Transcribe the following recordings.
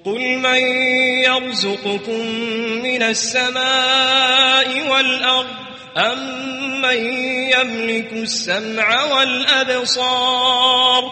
قل من يرزقكم من السماء والأرض أمن يملك السمع والأبصار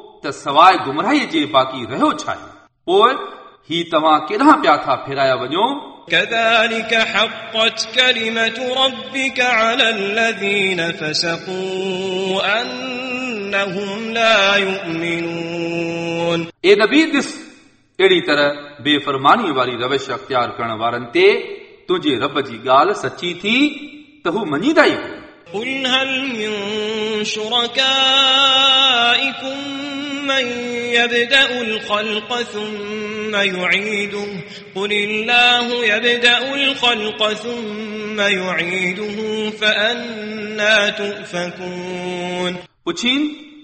त सवाइ गुमराहीअ जे बाक़ी रहियो छा आहे पोइ ही तव्हां केॾांहुं पिया था फेराया वञो كذلك حقت كلمة ربك على الذين فسقوا أنهم لا يؤمنون ए नबी ॾिस अहिड़ी तरह बेफ़रमानीअ वारी रविश अख़्तियार करण वारनि ते तुंहिंजे रब जी ॻाल्हि सची थी त हू मञीदा ई हुआ قل هل من شركائكم من يبدأ الخلق ثم يعيده قل الله يبدأ الخلق ثم يعيده فأنا تؤفكون पुछीन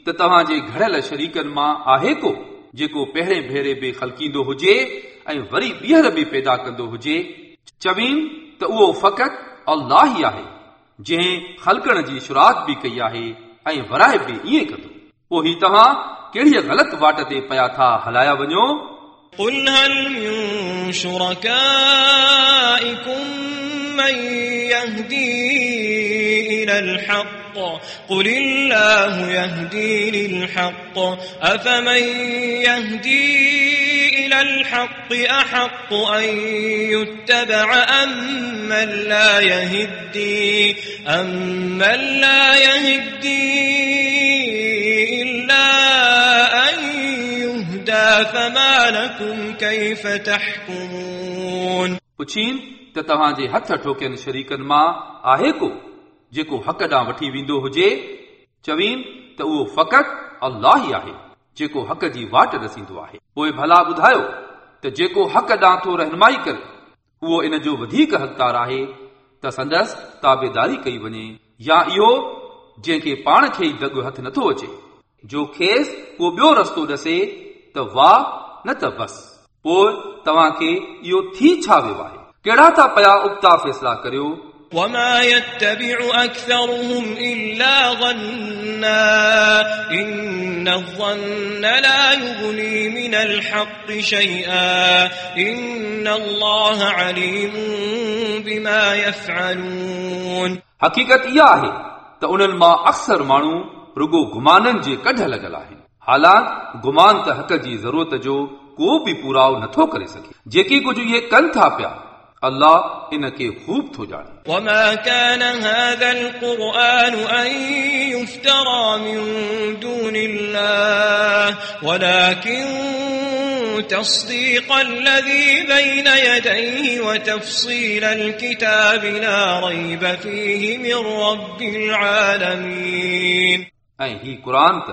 त तव्हांजे घड़ियल शरीकनि मां आहे को जेको पहिरें भेरे बि ख़लकींदो हुजे ऐं वरी ॿीहर बि पैदा कंदो हुजे चवीन त उहो फ़क़ति अल्लाह ई आहे जंहिं ख़लकण जी शुरूआत बि कई आहे ऐं वराए बि ईअं कंदो पोइ ही तव्हां कहिड़ी ग़लति वाट ते पिया था हलाया वञो قل هل من شركائكم من يهدي إلى الحق قل الله يهدي للحق أفمن يهدي إلى الحق أحق أن يتبع أم من لا يهدي أم من لا يهدي فما لكم كيف تحكمون पुछीन त तव्हांजे हथ ठोकियनि शरीकनि मां आहे को जेको हक़ ॾांहुं वठी वेंदो हुजे चवीन त उहो फ़क़ति अल्लाह ई आहे जेको हक़ जी वाट रसींदो आहे पोइ भला ॿुधायो त जेको हक़ ॾांहुं थो रहनुमाई करे उहो इन जो वधीक हक़दार आहे त संदसि ताबेदारी कई वञे या इहो जंहिंखे पाण खे ई दग हथ नथो अचे जो खेसि को ॿियो रस्तो ॾसे त वाह न त बस पोइ तव्हांखे इहो थी छा वियो आहे कहिड़ा था पिया उबता फ़ैसिला करियो وما يتبع أكثرهم إلا ظنا إن الظن لا يغني من الحق شيئا إن الله عليم بما يفعلون हक़ीक़त इहा आहे त उन्हनि मां अक्सर माण्हू रुगो गुमाननि जे कढ लॻल आहिनि हालांकि गुमान त हक़ जी ज़रूरत जो को बि पूराओ नथो करे सघे जेकी कुझु इहे कनि था पिया अल्लाह इन खे ख़ूब थो ॼाणे وما كان هذا القرآن أن يفترى من دون الله ولكن تصديق الذي بين يديه وتفصيل الكتاب لا ريب فيه من رب العالمين ऐं ही क़ुर त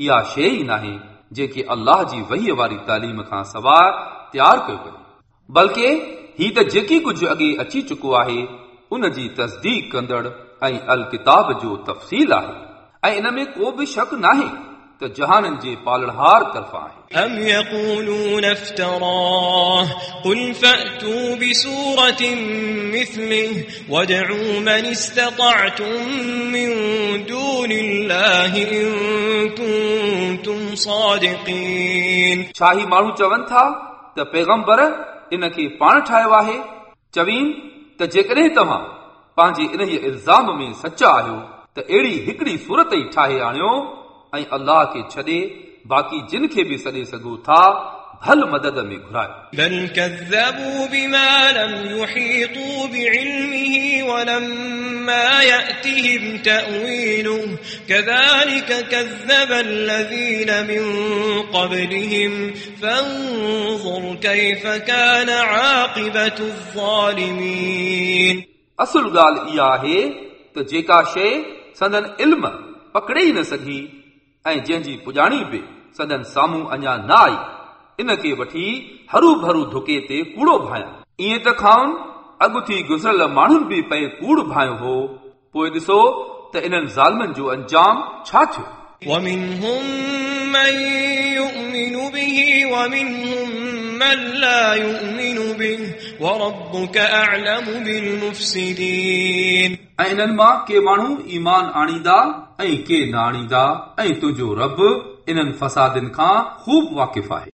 इहा शइ ई नाहे जेके अल्लाह जी वहीअ वारी तालीम खां सवाइ तयारु कयो वञे बल्कि ही त जेकी कुझु अॻे अची चुको आहे उन जी तस्दीक कंदड़ ऐं अल किताब जो तफ़सील आहे ऐं इन में को बि शक नाहे त जहाननि जे पालणहार तरफ़ां आहे أم يقولون افتراه قل فأتوا بسورة مثله وادعوا من استطعتم من دون الله إن كنتم صادقين छा ही माण्हू चवनि था त पैगंबर इन खे पाण ठाहियो आहे चवीन त जेकॾहिं तव्हां पंहिंजे इन इल्ज़ाम में सचा आहियो त अहिड़ी हिकिड़ी सूरत ई ठाहे आणियो ऐं अल्लाह खे छॾे बाक़ी जिन खे बि सॾे सघो था भल मदद में घुरायो بل كذبوا بما لم يحيطوا بعلمه ولما يأتهم تأويله كذلك كذب الذين من قبلهم فانظر كيف كان عاقبة الظالمين असुल ॻाल्हि इहा आहे त जेका शइ संदन इल्म पकड़े ई न सघी ऐं जंहिंजी पुॼाणी बि संदन साम्हूं अञा न आई इन खे वठी हरू भरू धुके ते कूड़ो भायां ईअं त खाउन अॻुथी गुज़िरियल माण्हुनि बि पए कूड़ भायो हो पोइ ॾिसो त इन्हनि ज़ालमनि जो अंजाम छा थियो ومنهم من يؤمن به ومنهم من لا يؤمن به وربك أعلم بالمفسدين ऐं इन्हनि मां के माण्हू ईमान आणींदा ऐं के न आणींदा ऐं तुंहिंजो रब इन्हनि फसादनि खां ख़ूब वाक़िफ़ आहे